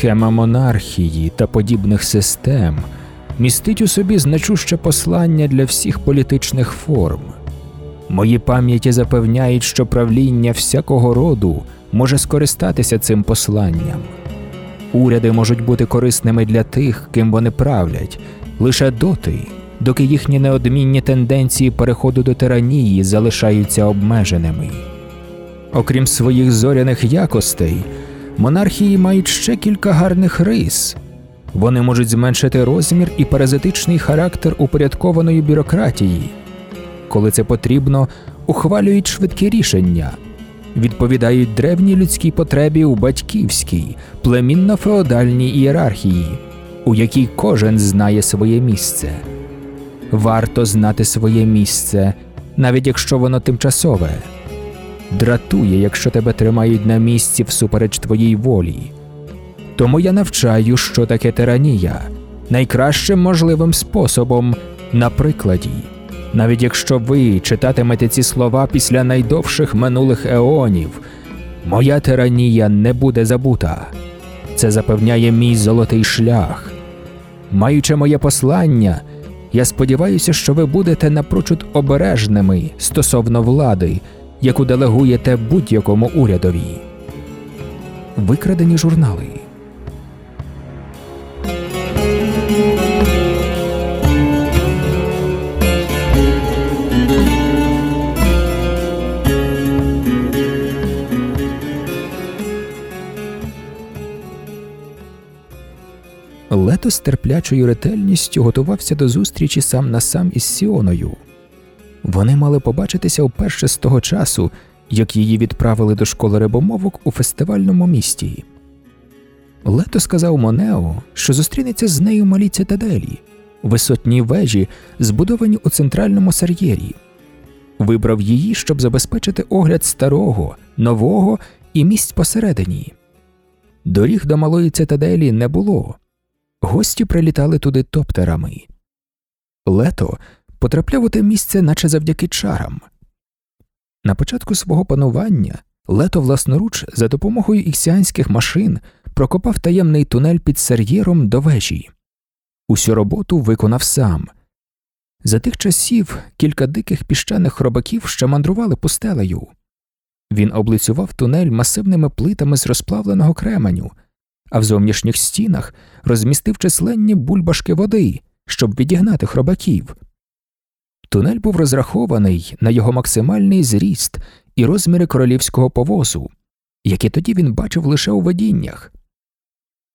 Схема монархії та подібних систем містить у собі значуще послання для всіх політичних форм. Мої пам'яті запевняють, що правління всякого роду може скористатися цим посланням. Уряди можуть бути корисними для тих, ким вони правлять, лише доти, доки їхні неодмінні тенденції переходу до тиранії залишаються обмеженими. Окрім своїх зоряних якостей, монархії мають ще кілька гарних рис. Вони можуть зменшити розмір і паразитичний характер упорядкованої бюрократії. Коли це потрібно, ухвалюють швидкі рішення, відповідають древній людській потребі у батьківській, племінно-феодальній ієрархії, у якій кожен знає своє місце. Варто знати своє місце, навіть якщо воно тимчасове. Дратує, якщо тебе тримають на місці всупереч твоїй волі. Тому я навчаю, що таке тиранія, найкращим можливим способом на прикладі. Навіть якщо ви читатимете ці слова після найдовших минулих еонів, моя тиранія не буде забута. Це запевняє мій золотий шлях. Маючи моє послання, я сподіваюся, що ви будете напрочуд обережними стосовно влади, яку делегуєте будь-якому урядові. Викрадені журнали. Лето з терплячою ретельністю готувався до зустрічі сам на сам із Сіоною. Вони мали побачитися вперше з того часу, як її відправили до школи рибомовок у фестивальному місті. Лето сказав Монео, що зустрінеться з нею в малій цитаделі, висотній вежі, збудовані у центральному сар'єрі. Вибрав її, щоб забезпечити огляд старого, нового і місць посередині. Доріг до малої цитаделі не було. Гості прилітали туди топтерами. Лето потрапляв у те місце, наче завдяки чарам. На початку свого панування лето власноруч за допомогою іксіанських машин прокопав таємний тунель під сар'єром до вежі. Усю роботу виконав сам. За тих часів кілька диких піщаних хробаків ще мандрували пустелею. Він облицював тунель масивними плитами з розплавленого кременю, а в зовнішніх стінах розмістив численні бульбашки води, щоб відігнати хробаків. Тунель був розрахований на його максимальний зріст і розміри королівського повозу, які тоді він бачив лише у видіннях.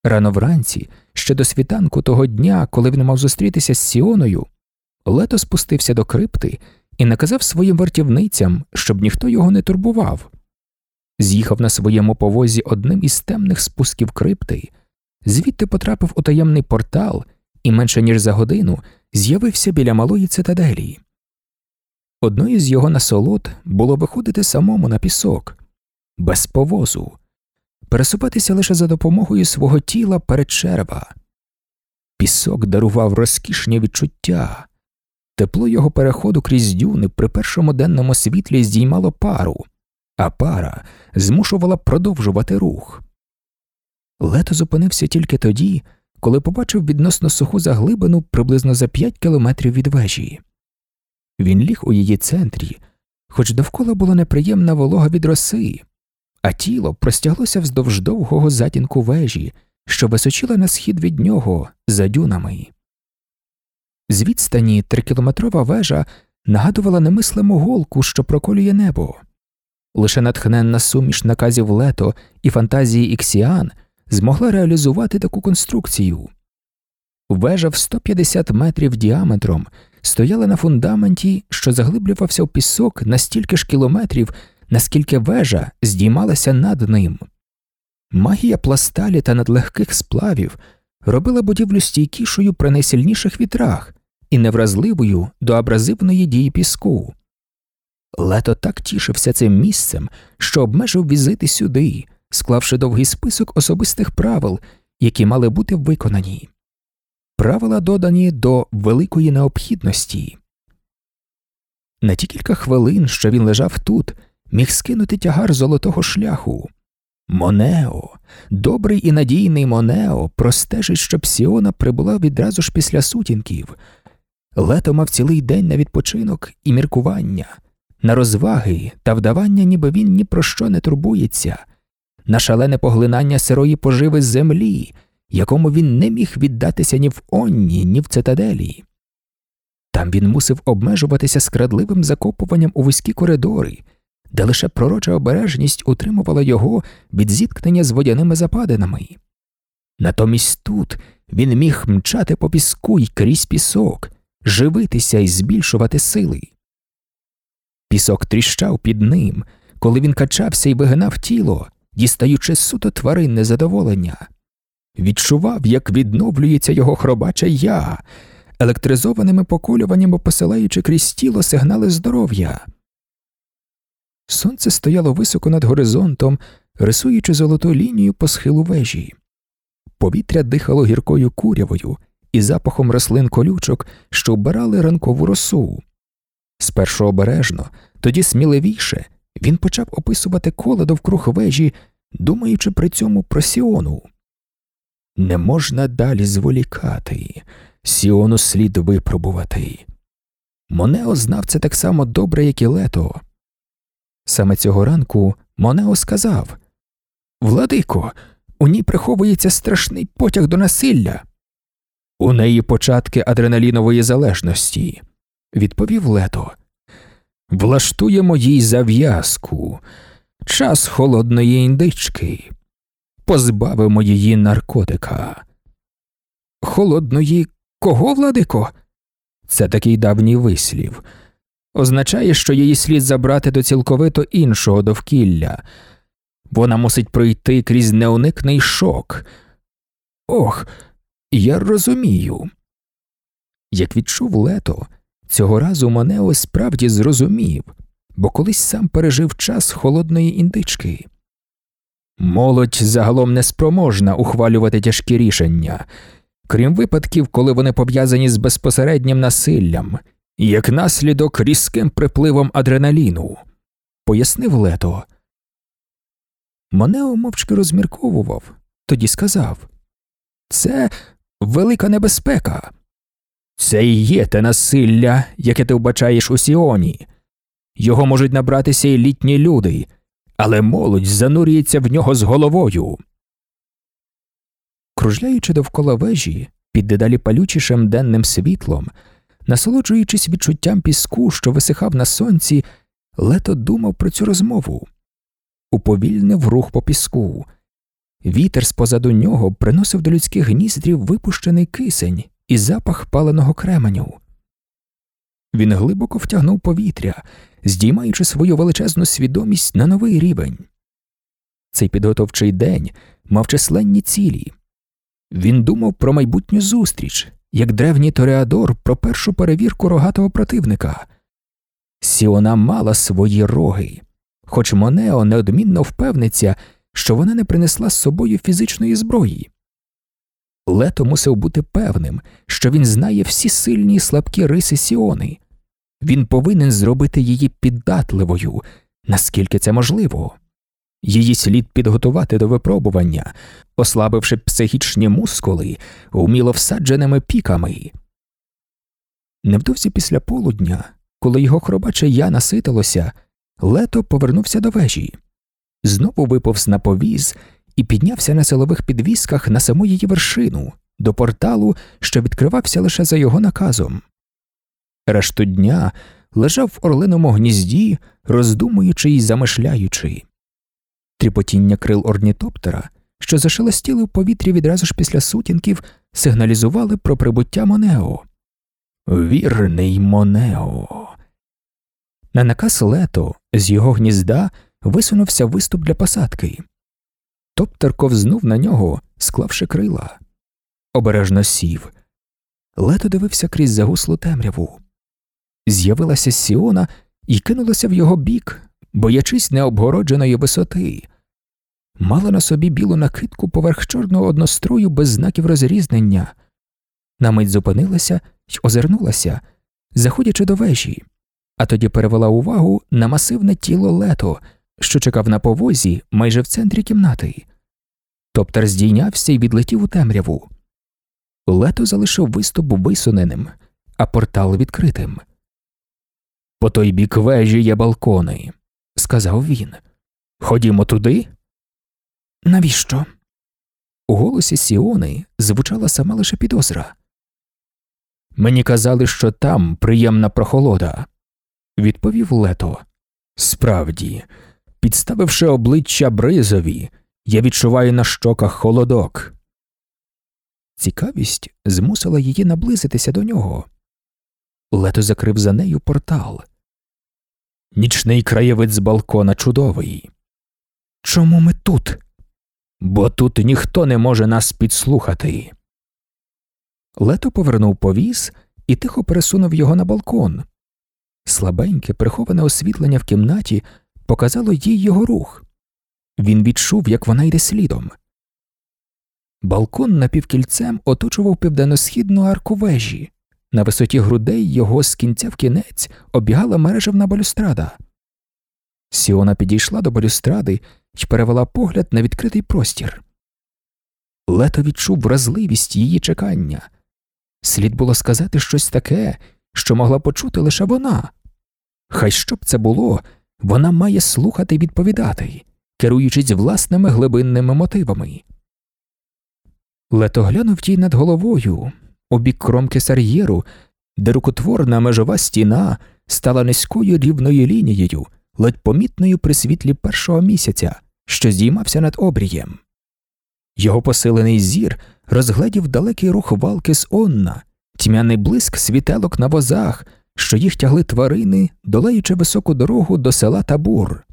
Рано вранці, ще до світанку того дня, коли він мав зустрітися з Сіоною, лето спустився до крипти і наказав своїм вартівницям, щоб ніхто його не турбував. З'їхав на своєму повозі одним із темних спусків крипти, звідти потрапив у таємний портал і менше ніж за годину з'явився біля малої цитаделі. Одною з його насолод було виходити самому на пісок, без повозу, пересуватися лише за допомогою свого тіла перед черва. Пісок дарував розкішні відчуття, тепло його переходу крізь дюни при першому денному світлі здіймало пару, а пара змушувала продовжувати рух. Лето зупинився тільки тоді, коли побачив відносно суху заглибину приблизно за п'ять кілометрів від вежі. Він ліг у її центрі, хоч довкола була неприємна волога від роси, а тіло простяглося вздовж довгого затінку вежі, що височила на схід від нього за дюнами. З відстані трикілометрова вежа нагадувала немислиму голку, що проколює небо. Лише натхненна суміш наказів лето і фантазії іксіан змогла реалізувати таку конструкцію. Вежа в 150 метрів діаметром стояла на фундаменті, що заглиблювався в пісок на стільки ж кілометрів, наскільки вежа здіймалася над ним. Магія пласталі та надлегких сплавів робила будівлю стійкішою при найсильніших вітрах і невразливою до абразивної дії піску. Лето так тішився цим місцем, що обмежив візити сюди, склавши довгий список особистих правил, які мали бути виконані. Правила додані до великої необхідності. На ті кілька хвилин, що він лежав тут, міг скинути тягар золотого шляху. Монео, добрий і надійний Монео простежить, щоб Сіона прибула відразу ж після сутінків. Лето мав цілий день на відпочинок і міркування, на розваги та вдавання, ніби він ні про що не турбується, на шалене поглинання сирої поживи землі, якому він не міг віддатися ні в Онні, ні в цитаделі. Там він мусив обмежуватися скрадливим закопуванням у вузькі коридори, де лише пророча обережність утримувала його від зіткнення з водяними западинами. Натомість тут він міг мчати по піску й крізь пісок, живитися і збільшувати сили. Пісок тріщав під ним, коли він качався і вигинав тіло, дістаючи суто тваринне задоволення. Відчував, як відновлюється його хробаче я, електризованими поколюваннями посилаючи крізь тіло сигнали здоров'я. Сонце стояло високо над горизонтом, рисуючи золоту лінію по схилу вежі. Повітря дихало гіркою курявою і запахом рослин колючок, що вбирали ранкову росу. Спершу обережно, тоді сміливіше, він почав описувати коло довкруг вежі, думаючи при цьому про Сіону. Не можна далі зволікати, Сіону слід випробувати. Монео знав це так само добре, як і лето. Саме цього ранку Монео сказав Владико, у ній приховується страшний потяг до насилля. У неї початки адреналінової залежності, відповів лето. Влаштуємо їй зав'язку, час холодної індички, позбавимо її наркотика. Холодної кого, владико? Це такий давній вислів. Означає, що її слід забрати до цілковито іншого довкілля. Вона мусить пройти крізь неуникний шок. Ох, я розумію. Як відчув лето, цього разу Манео справді зрозумів, бо колись сам пережив час холодної індички. Молодь загалом неспроможна ухвалювати тяжкі рішення, крім випадків, коли вони пов'язані з безпосереднім насиллям, як наслідок різким припливом адреналіну, пояснив лето. Монео мовчки розмірковував, тоді сказав Це велика небезпека. Це і є те насилля, яке ти вбачаєш у Сіоні. Його можуть набратися і літні люди, але молодь занурюється в нього з головою. Кружляючи довкола вежі, під дедалі палючішим денним світлом, насолоджуючись відчуттям піску, що висихав на сонці, лето думав про цю розмову. Уповільнив рух по піску. Вітер спозаду нього приносив до людських гніздрів випущений кисень і запах паленого кременю. Він глибоко втягнув повітря, здіймаючи свою величезну свідомість на новий рівень. Цей підготовчий день мав численні цілі. Він думав про майбутню зустріч, як древній Тореадор про першу перевірку рогатого противника. Сіона мала свої роги, хоч Монео неодмінно впевниться, що вона не принесла з собою фізичної зброї. Лето мусив бути певним, що він знає всі сильні і слабкі риси Сіони. Він повинен зробити її піддатливою, наскільки це можливо. Її слід підготувати до випробування, ослабивши психічні мускули уміло всадженими піками. Невдовзі після полудня, коли його хробаче я наситилося, лето повернувся до вежі, знову виповз на повіз і піднявся на силових підвісках на саму її вершину, до порталу, що відкривався лише за його наказом. Решту дня лежав в орлиному гнізді, роздумуючи й замишляючи. Тріпотіння крил орнітоптера, що зашелестіли в повітрі відразу ж після сутінків, сигналізували про прибуття Монео. Вірний Монео. На наказ лето з його гнізда висунувся виступ для посадки. Топтер ковзнув на нього, склавши крила. Обережно сів. Лето дивився крізь загуслу темряву. З'явилася Сіона і кинулася в його бік, боячись необгородженої висоти. Мала на собі білу накидку поверх чорного однострою без знаків розрізнення. На мить зупинилася й озирнулася, заходячи до вежі, а тоді перевела увагу на масивне тіло лето, що чекав на повозі майже в центрі кімнати. Топтер здійнявся і відлетів у темряву. Лето залишив виступ висуненим, а портал відкритим. По той бік вежі є балкони, сказав він. Ходімо туди. Навіщо? У голосі Сіони звучала сама лише підозра. Мені казали, що там приємна прохолода, відповів Лето. Справді, підставивши обличчя бризові, я відчуваю на щоках холодок. Цікавість змусила її наблизитися до нього. Лето закрив за нею портал. Нічний краєвид з балкона чудовий. Чому ми тут? Бо тут ніхто не може нас підслухати. Лето повернув повіз і тихо пересунув його на балкон. Слабеньке, приховане освітлення в кімнаті показало їй його рух. Він відчув, як вона йде слідом. Балкон напівкільцем оточував південно-східну арку вежі. На висоті грудей його з кінця в кінець обігала мережевна балюстрада. Сіона підійшла до балюстради і перевела погляд на відкритий простір. Лето відчув вразливість її чекання. Слід було сказати щось таке, що могла почути лише вона. Хай що б це було, вона має слухати і відповідати, керуючись власними глибинними мотивами. Лето глянув тій над головою, у бік кромки сар'єру, де рукотворна межова стіна стала низькою рівною лінією, ледь помітною при світлі першого місяця, що здіймався над обрієм. Його посилений зір розгледів далекий рух валки з онна, тьмяний блиск світелок на возах, що їх тягли тварини, долаючи високу дорогу до села Табур.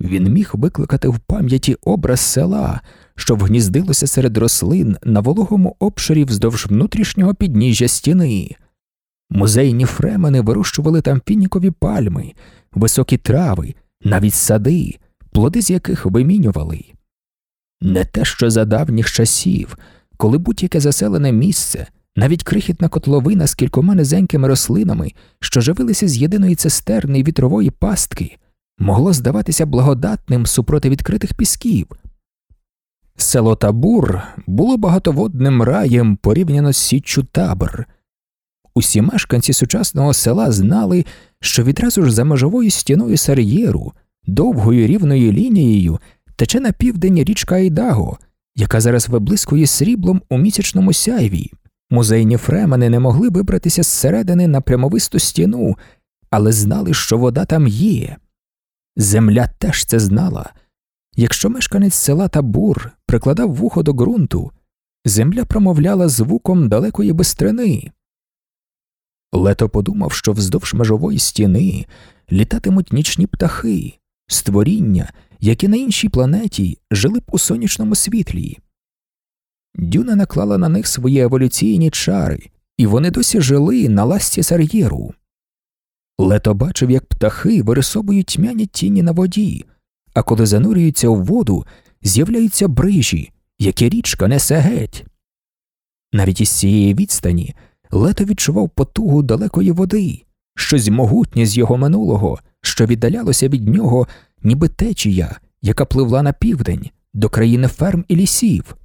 Він міг викликати в пам'яті образ села, що вгніздилося серед рослин на вологому обширі вздовж внутрішнього підніжжя стіни. Музейні фремени вирощували там фінікові пальми, високі трави, навіть сади, плоди з яких вимінювали. Не те, що за давніх часів, коли будь-яке заселене місце, навіть крихітна котловина з кількома низенькими рослинами, що живилися з єдиної цистерни й вітрової пастки, могло здаватися благодатним супроти відкритих пісків. Село Табур було багатоводним раєм порівняно з січчю табор. Усі мешканці сучасного села знали, що відразу ж за межовою стіною Сар'єру, довгою рівною лінією тече на південь річка Айдаго, яка зараз виблискує сріблом у місячному сяйві. Музейні фремени не могли вибратися зсередини на прямовисту стіну, але знали, що вода там є. Земля теж це знала. Якщо мешканець села Табур прикладав вухо до ґрунту, земля промовляла звуком далекої бистрини. Лето подумав, що вздовж межової стіни літатимуть нічні птахи, створіння, які на іншій планеті жили б у сонячному світлі. Дюна наклала на них свої еволюційні чари, і вони досі жили на ласті сар'єру. Лето бачив, як птахи вирисовують тьмяні тіні на воді, а коли занурюються у воду, з'являються брижі, які річка несе геть. Навіть із цієї відстані лето відчував потугу далекої води, щось могутнє з його минулого, що віддалялося від нього, ніби течія, яка пливла на південь, до країни ферм і лісів.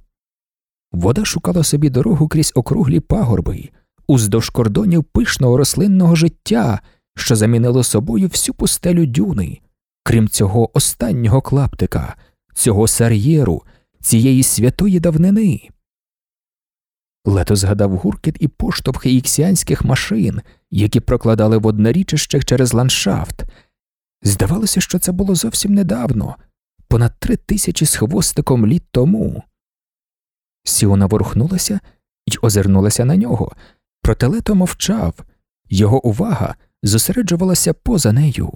Вода шукала собі дорогу крізь округлі пагорби, уздовж кордонів пишного рослинного життя, що замінило собою всю пустелю дюни, крім цього останнього клаптика, цього сар'єру, цієї святої давнини. Лето згадав гуркіт і поштовхи іксіанських машин, які прокладали воднорічище через ландшафт. Здавалося, що це було зовсім недавно, понад три тисячі з хвостиком літ тому. Сіона ворухнулася й озирнулася на нього, проте лето мовчав, його увага зосереджувалася поза нею.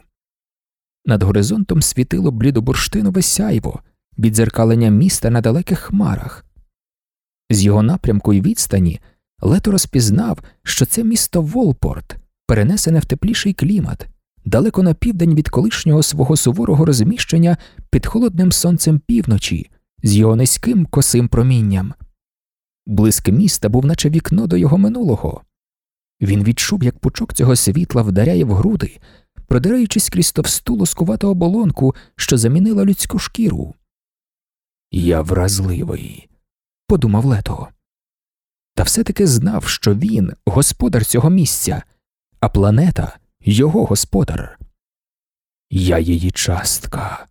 Над горизонтом світило блідобурштинове сяйво, відзеркалення міста на далеких хмарах. З його напрямку й відстані лето розпізнав, що це місто Волпорт, перенесене в тепліший клімат, далеко на південь від колишнього свого суворого розміщення під холодним сонцем півночі, з його низьким косим промінням. Блиск міста був, наче вікно до його минулого. Він відчув, як пучок цього світла вдаряє в груди, продираючись крізь товсту лоскувату оболонку, що замінила людську шкіру. Я вразливий, подумав Лето. Та все таки знав, що він господар цього місця, а планета його господар. Я її частка.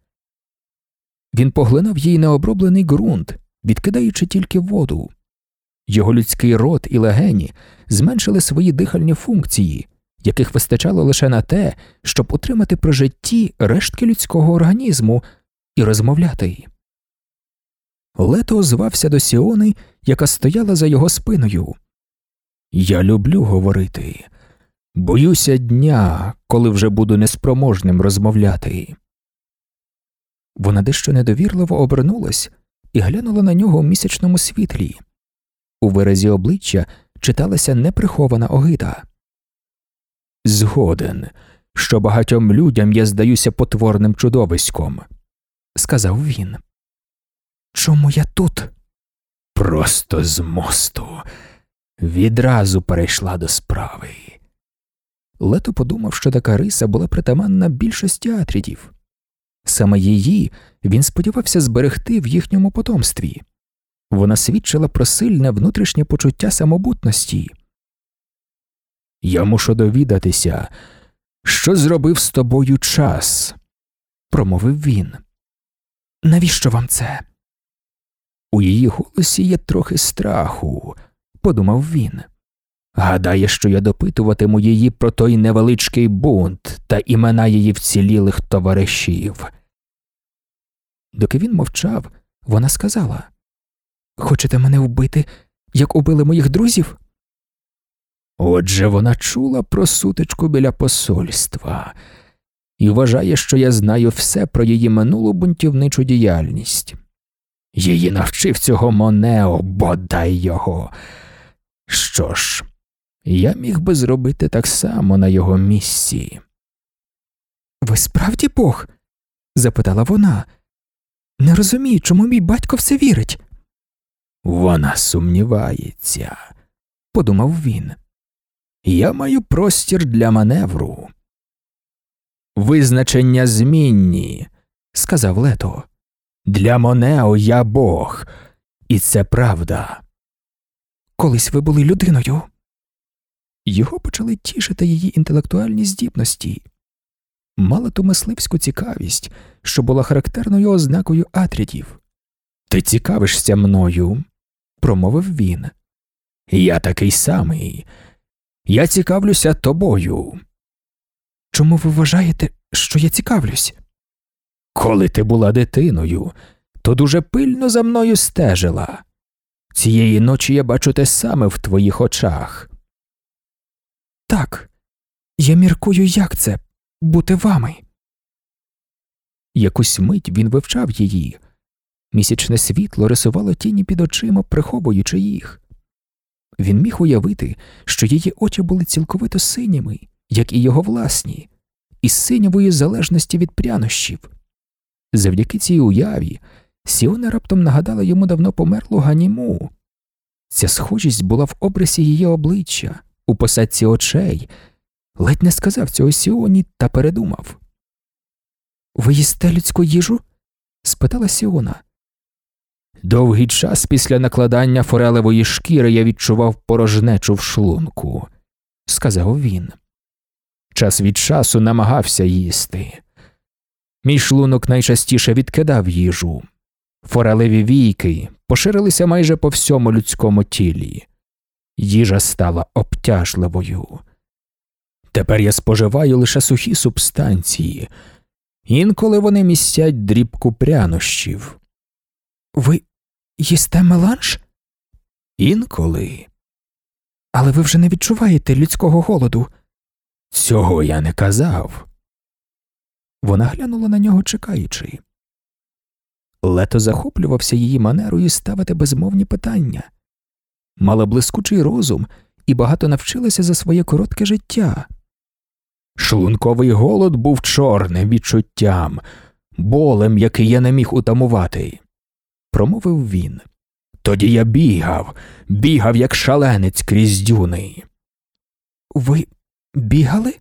Він поглинав їй необроблений ґрунт, відкидаючи тільки воду. Його людський рот і легені зменшили свої дихальні функції, яких вистачало лише на те, щоб утримати при житті рештки людського організму і розмовляти. Лето озвався до Сіони, яка стояла за його спиною. Я люблю говорити. Боюся дня, коли вже буду неспроможним розмовляти. Вона дещо недовірливо обернулась і глянула на нього у місячному світлі. У виразі обличчя читалася неприхована огида. Згоден, що багатьом людям я здаюся потворним чудовиськом, сказав він. Чому я тут? Просто з мосту. Відразу перейшла до справи. Лето подумав, що така риса була притаманна більшості атрідів. Саме її він сподівався зберегти в їхньому потомстві. Вона свідчила про сильне внутрішнє почуття самобутності. Я мушу довідатися, що зробив з тобою час, промовив він. Навіщо вам це? У її голосі є трохи страху, подумав він. Гадає, що я допитуватиму її про той невеличкий бунт та імена її вцілілих товаришів. Доки він мовчав, вона сказала Хочете мене вбити, як убили моїх друзів? Отже, вона чула про сутичку біля посольства і вважає, що я знаю все про її минулу бунтівничу діяльність. Її навчив цього Монео, бодай його. Що ж, я міг би зробити так само на його місці. Ви справді Бог? запитала вона. Не розумію, чому мій батько все вірить. Вона сумнівається, подумав він. Я маю простір для маневру. Визначення змінні, сказав Лето. Для Монео я Бог, і це правда. Колись ви були людиною. Його почали тішити її інтелектуальні здібності, мала ту мисливську цікавість, що була характерною ознакою атрідів. Ти цікавишся мною, промовив він. Я такий самий. Я цікавлюся тобою. Чому ви вважаєте, що я цікавлюсь? Коли ти була дитиною, то дуже пильно за мною стежила. Цієї ночі я бачу те саме в твоїх очах. Так, я міркую, як це бути вами. Якусь мить він вивчав її. Місячне світло рисувало тіні під очима, приховуючи їх. Він міг уявити, що її очі були цілковито синіми, як і його власні, із синьової залежності від прянощів. Завдяки цій уяві Сіона раптом нагадала йому давно померлу ганіму. Ця схожість була в обрисі її обличчя, у посадці очей, ледь не сказав цього Сіоні та передумав. Ви їсте людську їжу? спитала Сіона. Довгий час після накладання форелевої шкіри я відчував порожнечу в шлунку, сказав він. Час від часу намагався їсти. Мій шлунок найчастіше відкидав їжу. Форелеві війки поширилися майже по всьому людському тілі. Їжа стала обтяжливою. Тепер я споживаю лише сухі субстанції, інколи вони містять дрібку прянощів. Ви їсте меланж? Інколи. Але ви вже не відчуваєте людського голоду. Цього я не казав. Вона глянула на нього, чекаючи. Лето захоплювався її манерою ставити безмовні питання, мала блискучий розум і багато навчилася за своє коротке життя. Шлунковий голод був чорним відчуттям, болем, який я не міг утамувати, промовив він. Тоді я бігав, бігав, як шаленець крізь дюни. Ви бігали?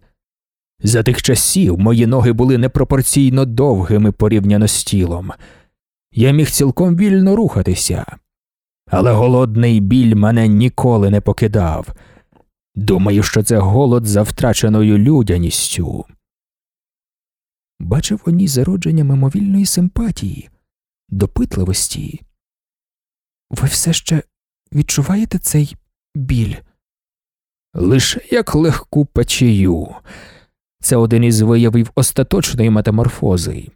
За тих часів мої ноги були непропорційно довгими порівняно з тілом. я міг цілком вільно рухатися, але голодний біль мене ніколи не покидав. Думаю, що це голод за втраченою людяністю. Бачив у ній зародження мимовільної симпатії, допитливості. Ви все ще відчуваєте цей біль? Лише як легку печію. Це один із виявів остаточної метаморфози.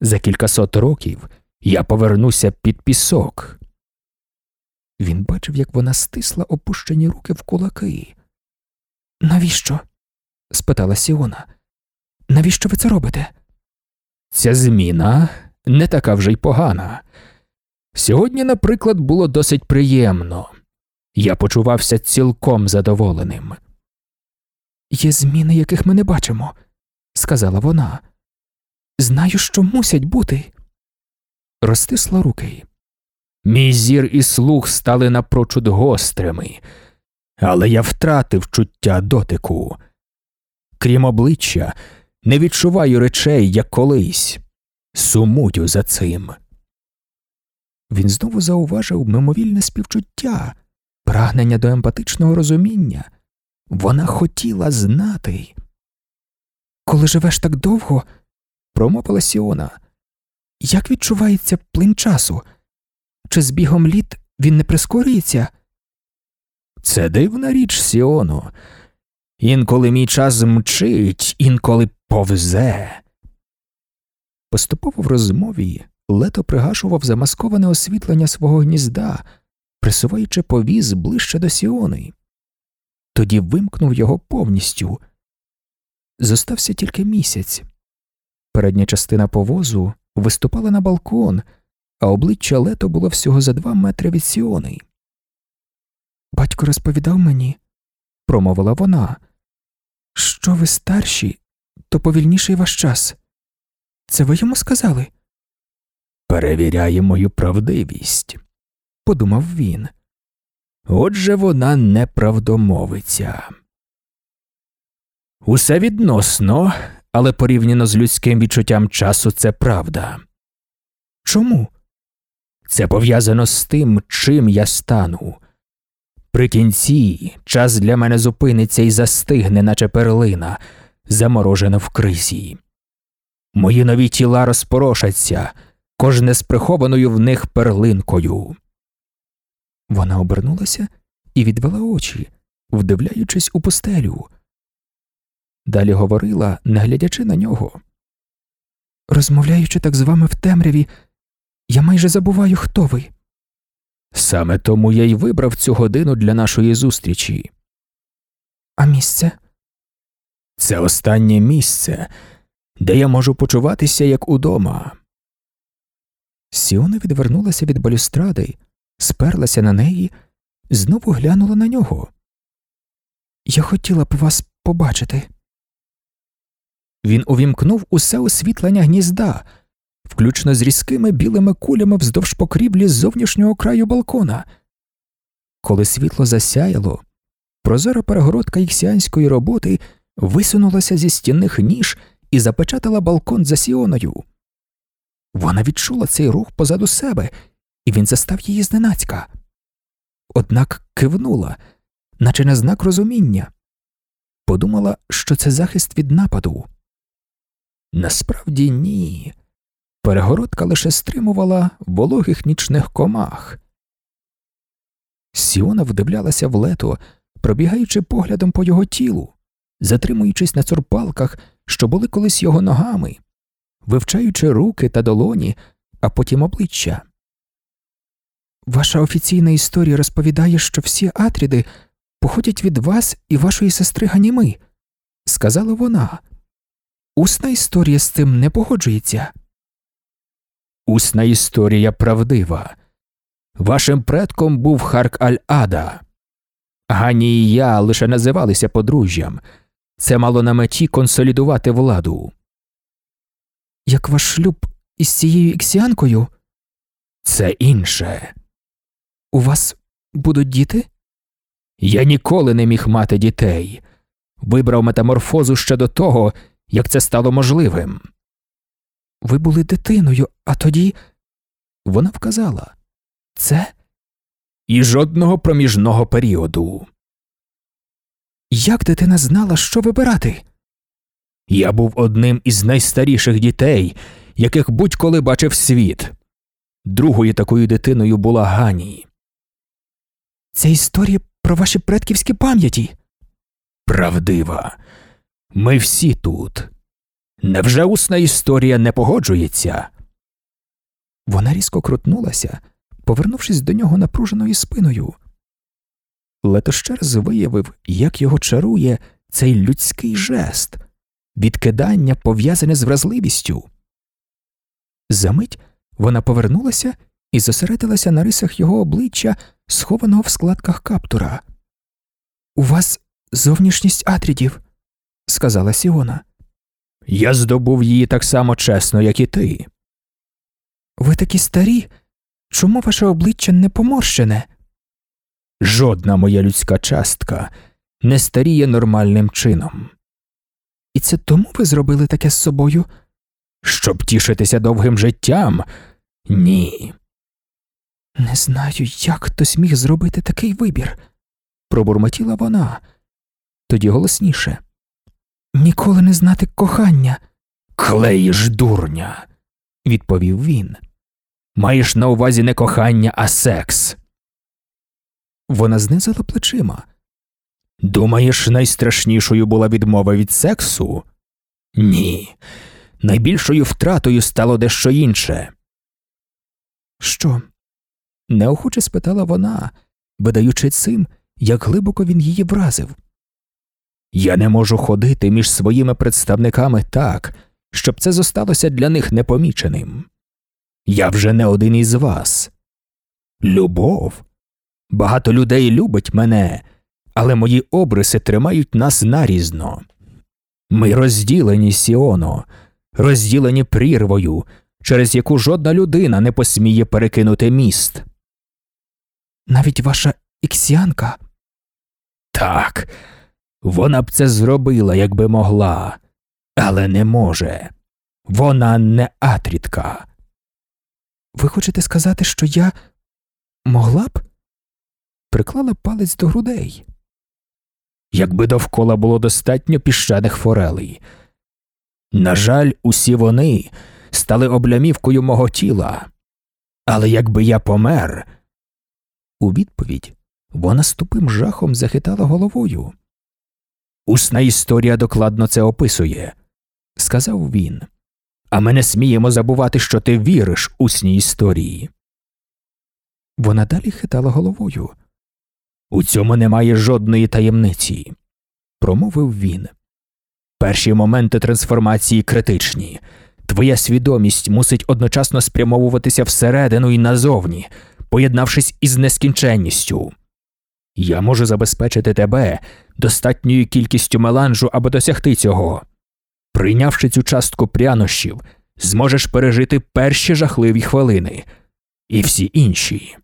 За кількасот років я повернуся під пісок. Він бачив, як вона стисла опущені руки в кулаки. Навіщо? спитала Сіона. Навіщо ви це робите? Ця зміна не така вже й погана. Сьогодні, наприклад, було досить приємно. Я почувався цілком задоволеним. Є зміни, яких ми не бачимо, сказала вона. Знаю, що мусять бути. Розтисла руки. Мій зір і слух стали напрочуд гострими, але я втратив чуття дотику. Крім обличчя, не відчуваю речей, як колись, сумую за цим. Він знову зауважив мимовільне співчуття, прагнення до емпатичного розуміння. Вона хотіла знати. Коли живеш так довго, промовила Сіона, як відчувається плин часу? Чи з бігом літ він не прискорюється? Це дивна річ, Сіоно. Інколи мій час мчить, інколи повзе. Поступово в розмові лето пригашував замасковане освітлення свого гнізда, присуваючи повіз ближче до Сіони. Тоді вимкнув його повністю. Зостався тільки місяць. Передня частина повозу виступала на балкон, а обличчя лето було всього за два метри від Сіони. Батько розповідав мені, промовила вона, що ви старші, то повільніший ваш час. Це ви йому сказали? Перевіряє мою правдивість, подумав він. Отже, вона неправдомовиця. Усе відносно, але порівняно з людським відчуттям часу це правда. Чому? Це пов'язано з тим, чим я стану. При кінці час для мене зупиниться і застигне, наче перлина, заморожена в кризі. Мої нові тіла розпорошаться, кожне з прихованою в них перлинкою. Вона обернулася і відвела очі, вдивляючись у пустелю. Далі говорила, не глядячи на нього. Розмовляючи так з вами в темряві, я майже забуваю, хто ви. Саме тому я й вибрав цю годину для нашої зустрічі. А місце? Це останнє місце, де я можу почуватися як удома. Сіона відвернулася від балюстради, сперлася на неї, знову глянула на нього. Я хотіла б вас побачити. Він увімкнув усе освітлення гнізда, включно з різкими білими кулями вздовж покрівлі зовнішнього краю балкона. Коли світло засяяло, прозора перегородка іксіанської роботи висунулася зі стінних ніж і запечатала балкон за сіоною. Вона відчула цей рух позаду себе, і він застав її зненацька. Однак кивнула, наче на знак розуміння, подумала, що це захист від нападу. Насправді ні. Перегородка лише стримувала вологих нічних комах. Сіона вдивлялася в лето, пробігаючи поглядом по його тілу, затримуючись на цурпалках, що були колись його ногами, вивчаючи руки та долоні, а потім обличчя. Ваша офіційна історія розповідає, що всі атріди походять від вас і вашої сестри Ганіми, сказала вона. Усна історія з цим не погоджується. Усна історія правдива. Вашим предком був Харк Аль Ада. Гані і я лише називалися подружжям. Це мало на меті консолідувати владу. Як ваш шлюб із цією іксіанкою? Це інше. У вас будуть діти? Я ніколи не міг мати дітей. Вибрав метаморфозу ще до того, як це стало можливим. Ви були дитиною, а тоді. Вона вказала це і жодного проміжного періоду. Як дитина знала, що вибирати? Я був одним із найстаріших дітей, яких будь-коли бачив світ. Другою такою дитиною була Гані. Це історія про ваші предківські пам'яті. Правдива. Ми всі тут. Невже усна історія не погоджується? Вона різко крутнулася, повернувшись до нього напруженою спиною. Лето ще раз виявив, як його чарує цей людський жест, відкидання пов'язане з вразливістю. Замить вона повернулася і зосередилася на рисах його обличчя, схованого в складках каптура. У вас зовнішність атрідів, сказала Сіона. Я здобув її так само чесно, як і ти. Ви такі старі. Чому ваше обличчя не поморщене? Жодна моя людська частка не старіє нормальним чином. І це тому ви зробили таке з собою? Щоб тішитися довгим життям? Ні. Не знаю, як хтось міг зробити такий вибір, пробурмотіла вона, тоді голосніше. Ніколи не знати кохання. Клеїш дурня, відповів він. Маєш на увазі не кохання, а секс. Вона знизила плечима. Думаєш, найстрашнішою була відмова від сексу? Ні. Найбільшою втратою стало дещо інше. Що? неохоче спитала вона, видаючи цим, як глибоко він її вразив. Я не можу ходити між своїми представниками так, щоб це зосталося для них непоміченим. Я вже не один із вас. Любов. Багато людей любить мене, але мої обриси тримають нас нарізно. Ми розділені Сіоно, розділені прірвою, через яку жодна людина не посміє перекинути міст. Навіть ваша іксіанка? Так, вона б це зробила, якби могла, але не може. Вона не атрітка. Ви хочете сказати, що я могла б? Приклала палець до грудей. Якби довкола було достатньо піщаних форелей. На жаль, усі вони стали облямівкою мого тіла. Але якби я помер. У відповідь вона з тупим жахом захитала головою. Усна історія докладно це описує, сказав він. А ми не сміємо забувати, що ти віриш усній історії. Вона далі хитала головою. У цьому немає жодної таємниці, промовив він. Перші моменти трансформації критичні. Твоя свідомість мусить одночасно спрямовуватися всередину і назовні, поєднавшись із нескінченністю. Я можу забезпечити тебе достатньою кількістю меланжу, аби досягти цього. Прийнявши цю частку прянощів, зможеш пережити перші жахливі хвилини і всі інші.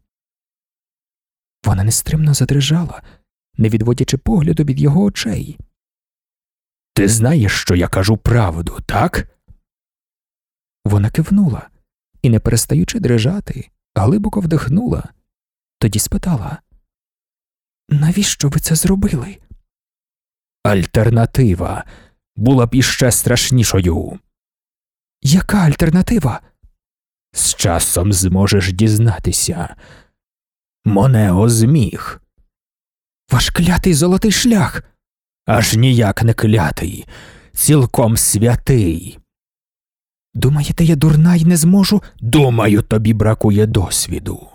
Вона нестримно задрижала, не відводячи погляду від його очей. Ти знаєш, що я кажу правду, так? Вона кивнула і, не перестаючи дрижати, глибоко вдихнула, тоді спитала Навіщо ви це зробили? Альтернатива була б іще страшнішою. Яка альтернатива? З часом зможеш дізнатися. Монео зміг. Ваш клятий золотий шлях. Аж ніяк не клятий, цілком святий. Думаєте, я дурна й не зможу? Думаю, тобі бракує досвіду.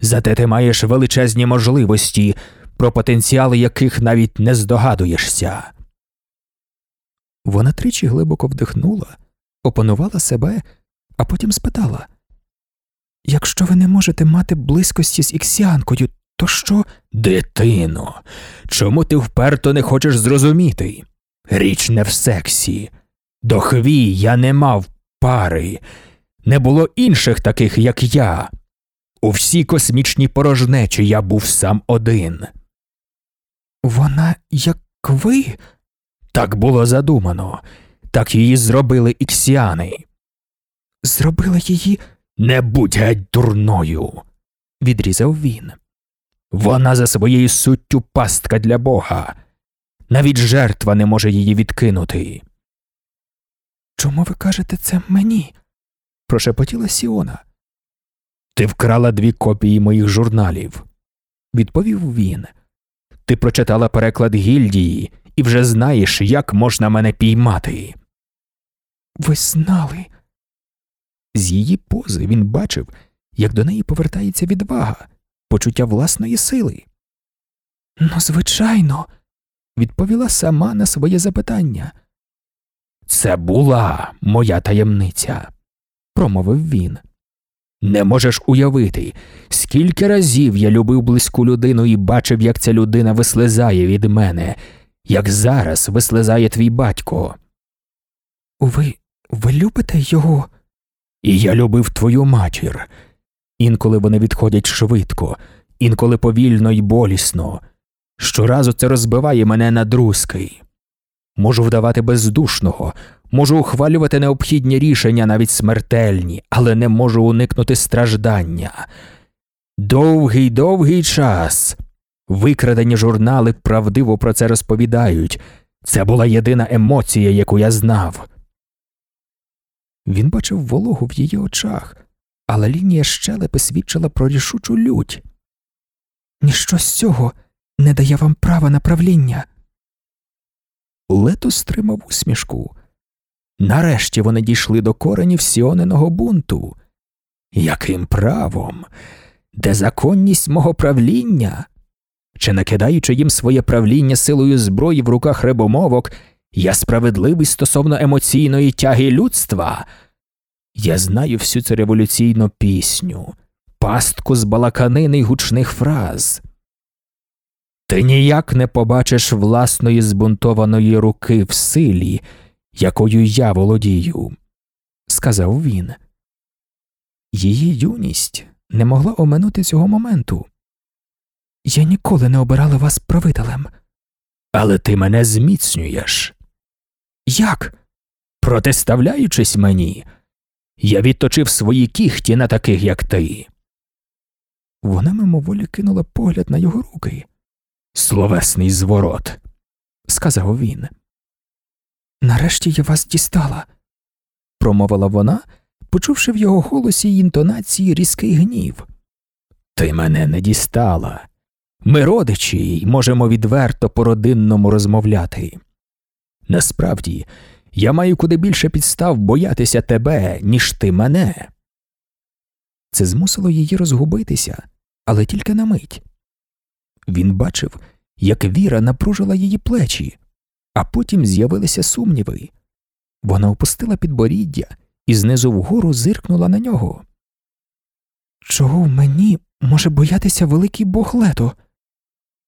Зате ти маєш величезні можливості, про потенціали яких навіть не здогадуєшся. Вона тричі глибоко вдихнула, опанувала себе, а потім спитала Якщо ви не можете мати близькості з іксіанкою, то що? Дитино, чому ти вперто не хочеш зрозуміти? Річ не в сексі. До хві я не мав пари, не було інших таких, як я. У всій космічній порожнечі я був сам один. Вона, як ви? Так було задумано, так її зробили іксіани. Зробили її Не будь геть дурною, відрізав він. Вона за своєю суттю пастка для Бога. Навіть жертва не може її відкинути. Чому ви кажете це мені? прошепотіла Сіона. Ти вкрала дві копії моїх журналів, відповів він. Ти прочитала переклад гільдії і вже знаєш, як можна мене піймати. Ви знали. З її пози він бачив, як до неї повертається відвага, почуття власної сили. Ну, звичайно, відповіла сама на своє запитання. Це була моя таємниця, промовив він. Не можеш уявити, скільки разів я любив близьку людину і бачив, як ця людина вислизає від мене, як зараз вислизає твій батько. Ви ви любите його? І я любив твою матір. Інколи вони відходять швидко, інколи повільно й болісно. Щоразу це розбиває мене на друзки. Можу вдавати бездушного, можу ухвалювати необхідні рішення, навіть смертельні, але не можу уникнути страждання. Довгий довгий час. Викрадені журнали правдиво про це розповідають. Це була єдина емоція, яку я знав. Він бачив вологу в її очах, але лінія щелепи свідчила про рішучу лють. Ніщо з цього не дає вам права на правління. Лето стримав усмішку. Нарешті вони дійшли до коренів сіоненого бунту. Яким правом? Де законність мого правління? Чи накидаючи їм своє правління силою зброї в руках рибомовок, я справедливий стосовно емоційної тяги людства? Я знаю всю цю революційну пісню, пастку з балаканини й гучних фраз. Ти ніяк не побачиш власної збунтованої руки в силі, якою я володію, сказав він. Її юність не могла оминути цього моменту. Я ніколи не обирала вас правителем. Але ти мене зміцнюєш. Як? Протиставляючись мені, я відточив свої кіхті на таких, як ти. Вона мимоволі кинула погляд на його руки. Словесний зворот, сказав він. Нарешті я вас дістала, промовила вона, почувши в його голосі й інтонації різкий гнів. Ти мене не дістала. Ми родичі й можемо відверто по родинному розмовляти. Насправді, я маю куди більше підстав боятися тебе, ніж ти мене. Це змусило її розгубитися, але тільки на мить. Він бачив, як Віра напружила її плечі, а потім з'явилися сумніви. Вона опустила підборіддя і знизу вгору зиркнула на нього. Чого в мені може боятися великий бог лето?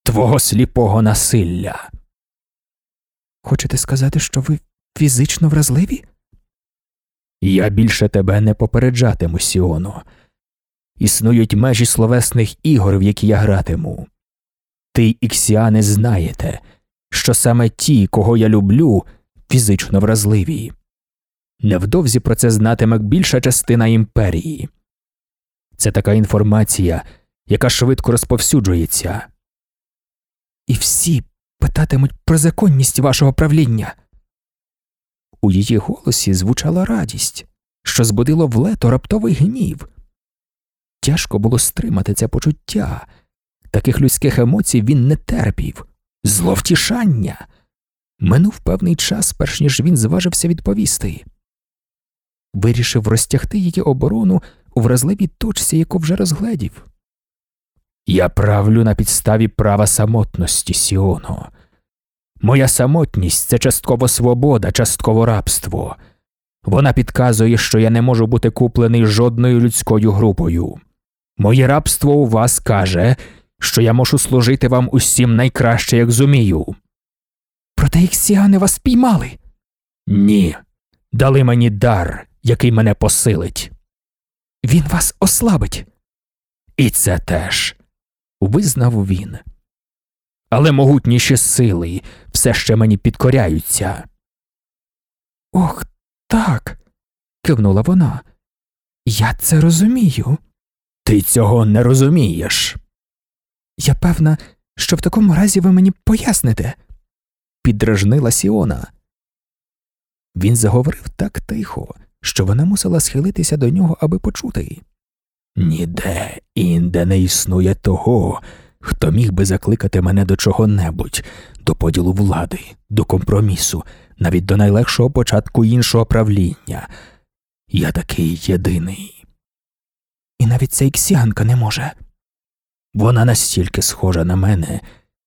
Твого сліпого насилля. Хочете сказати, що ви фізично вразливі? Я більше тебе не попереджатиму, Сіоно. Існують межі словесних ігор, в які я гратиму. Ти іксіани знаєте, що саме ті, кого я люблю, фізично вразливі. Невдовзі про це знатиме більша частина імперії. Це така інформація, яка швидко розповсюджується. І всі питатимуть про законність вашого правління. У її голосі звучала радість, що збудило в лето раптовий гнів. Тяжко було стримати це почуття. Таких людських емоцій він не терпів, зловтішання. Минув певний час, перш ніж він зважився відповісти. Вирішив розтягти її оборону у вразливій точці, яку вже розгледів. Я правлю на підставі права самотності, Сіоно. Моя самотність це частково свобода, частково рабство. Вона підказує, що я не можу бути куплений жодною людською групою. Моє рабство у вас каже, що я можу служити вам усім найкраще, як зумію. Проте іксіани вас спіймали. Ні. Дали мені дар, який мене посилить. Він вас ослабить. І це теж, визнав він. Але могутніші сили все ще мені підкоряються. Ох, так. кивнула вона. Я це розумію. Ти цього не розумієш. Я певна, що в такому разі ви мені поясните, піддражнила Сіона. Він заговорив так тихо, що вона мусила схилитися до нього, аби почути. Ніде інде не існує того, хто міг би закликати мене до чого-небудь, до поділу влади, до компромісу, навіть до найлегшого початку іншого правління. Я такий єдиний. І навіть ця іксіанка не може. Вона настільки схожа на мене,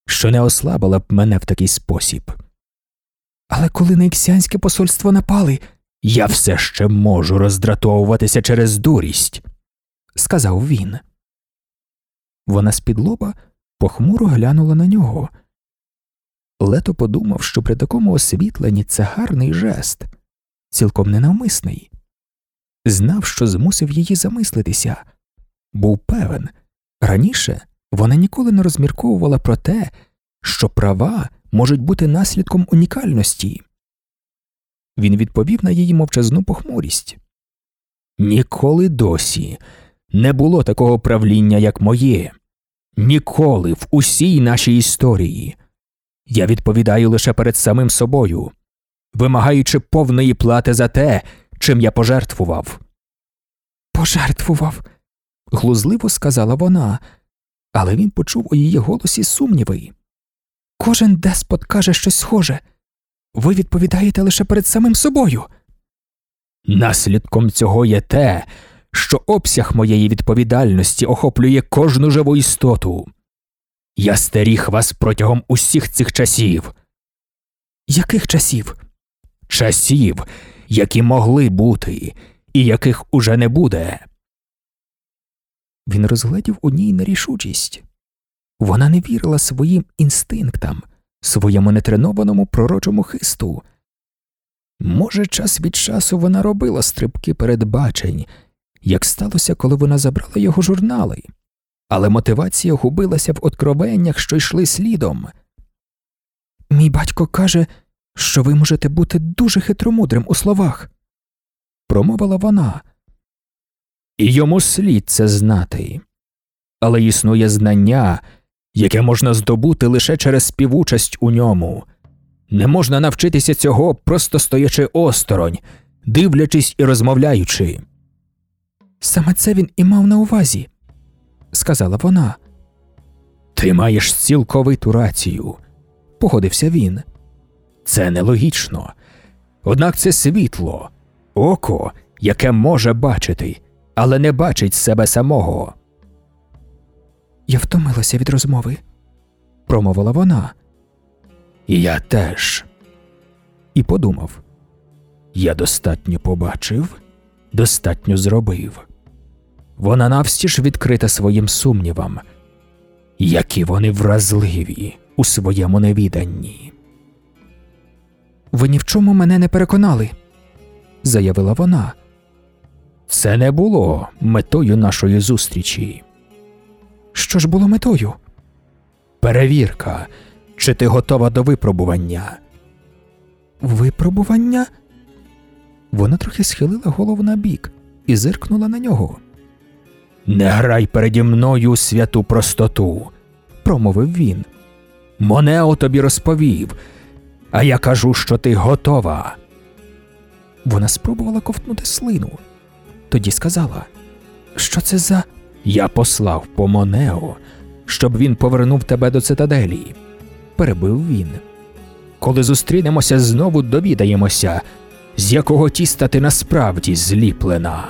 що не ослабила б мене в такий спосіб. Але коли на іксіанське посольство напали, я все ще можу роздратовуватися через дурість, сказав він. Вона з-під лоба похмуро глянула на нього. Лето подумав, що при такому освітленні це гарний жест, цілком ненавмисний. Знав, що змусив її замислитися, був певен, раніше вона ніколи не розмірковувала про те, що права можуть бути наслідком унікальності. Він відповів на її мовчазну похмурість Ніколи досі не було такого правління, як моє, ніколи в усій нашій історії. Я відповідаю лише перед самим собою, вимагаючи повної плати за те, чим я пожертвував. Пожертвував, глузливо сказала вона, але він почув у її голосі сумніви. Кожен деспот каже щось схоже. Ви відповідаєте лише перед самим собою. Наслідком цього є те, що обсяг моєї відповідальності охоплює кожну живу істоту. Я стеріг вас протягом усіх цих часів. Яких часів? Часів, які могли бути, і яких уже не буде. Він розгледів у ній нерішучість. Вона не вірила своїм інстинктам, своєму нетренованому пророчому хисту. Може, час від часу вона робила стрибки передбачень, як сталося, коли вона забрала його журнали, але мотивація губилася в откровеннях, що йшли слідом. Мій батько каже, що ви можете бути дуже хитромудрим у словах, промовила вона. І йому слід це знати. Але існує знання, яке можна здобути лише через співучасть у ньому. Не можна навчитися цього, просто стоячи осторонь, дивлячись і розмовляючи. Саме це він і мав на увазі, сказала вона. Ти маєш цілковиту рацію, погодився він. Це нелогічно. Однак це світло, око, яке може бачити, але не бачить себе самого. Я втомилася від розмови, промовила вона. Я теж. І подумав я достатньо побачив, достатньо зробив. Вона навстіж відкрита своїм сумнівам, які вони вразливі у своєму невіданні. Ви ні в чому мене не переконали, заявила вона. Це не було метою нашої зустрічі. Що ж було метою? Перевірка, чи ти готова до випробування. Випробування? Вона трохи схилила голову на бік і зиркнула на нього. Не грай переді мною святу простоту, промовив він. Монео тобі розповів, а я кажу, що ти готова. Вона спробувала ковтнути слину, тоді сказала, що це за. Я послав по Монео, щоб він повернув тебе до цитаделі, перебив він. Коли зустрінемося знову, довідаємося, з якого тіста ти насправді зліплена.